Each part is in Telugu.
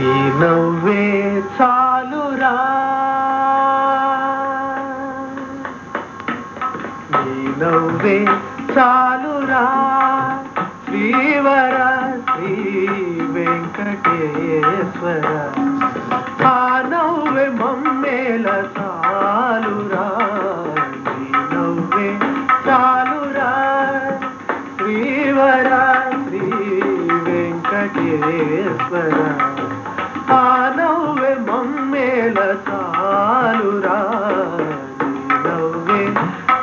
నీ నవ్వే చాలురా. నీ నవ్వే చాలురా. శ్రీవర శ్రీ వెంకటేశ్వర. ఆ నవ్వే మమ్మేల చాలురా. నీ నవ్వే చాలురా. శ్రీవర శ్రీ వెంకటేశ్వర. ఆ నవ్వే మమ్మేల చాలురా నవ్వే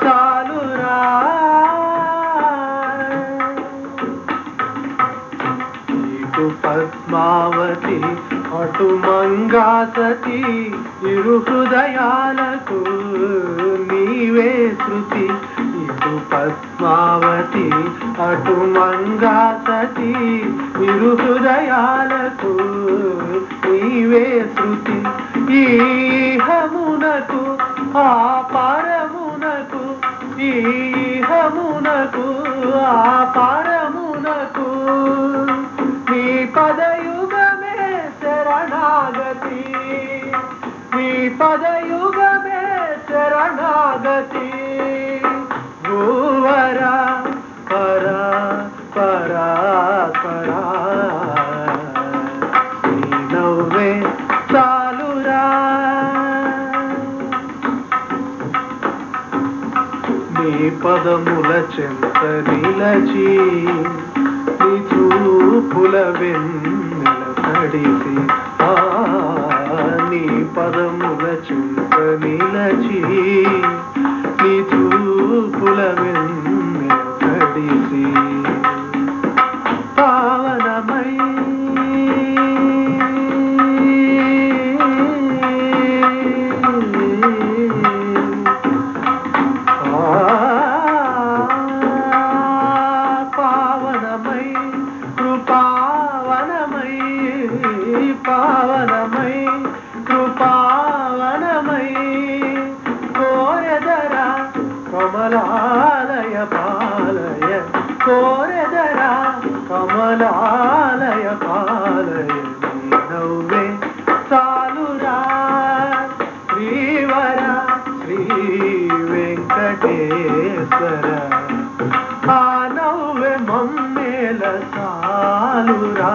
చాలురా. నీకు పద్మావతి అటు మంగాసతి ఇరు హృదయాలకు నీవే శృతి. ఇటు పద్మావతి అటు మంగాసతి ఇరు హృదయాలకు నీవే శృతి ఈహమునకు ఆ పరమునకు ఈహమునకు ఆ పరమునకు. నీ పదయుగమే శరణాగతి. నీ పదయు పదముల చెంత నిలచి నీ చూపుల వెన్నెల తడిసి నీ పదముల చెంత నిలచి నీ చూపుల వెన్నెల తడిసి. కృపావనమై కృపావనమై కోరెదరా కమలాలయ పాలయ కోరెదరా కమలాలయ పాలయ నవ్వే సాలురా శ్రీవర శ్రీ వెంకటేశ్వర ఆ నవ్వే మమ్మేల సాలురా.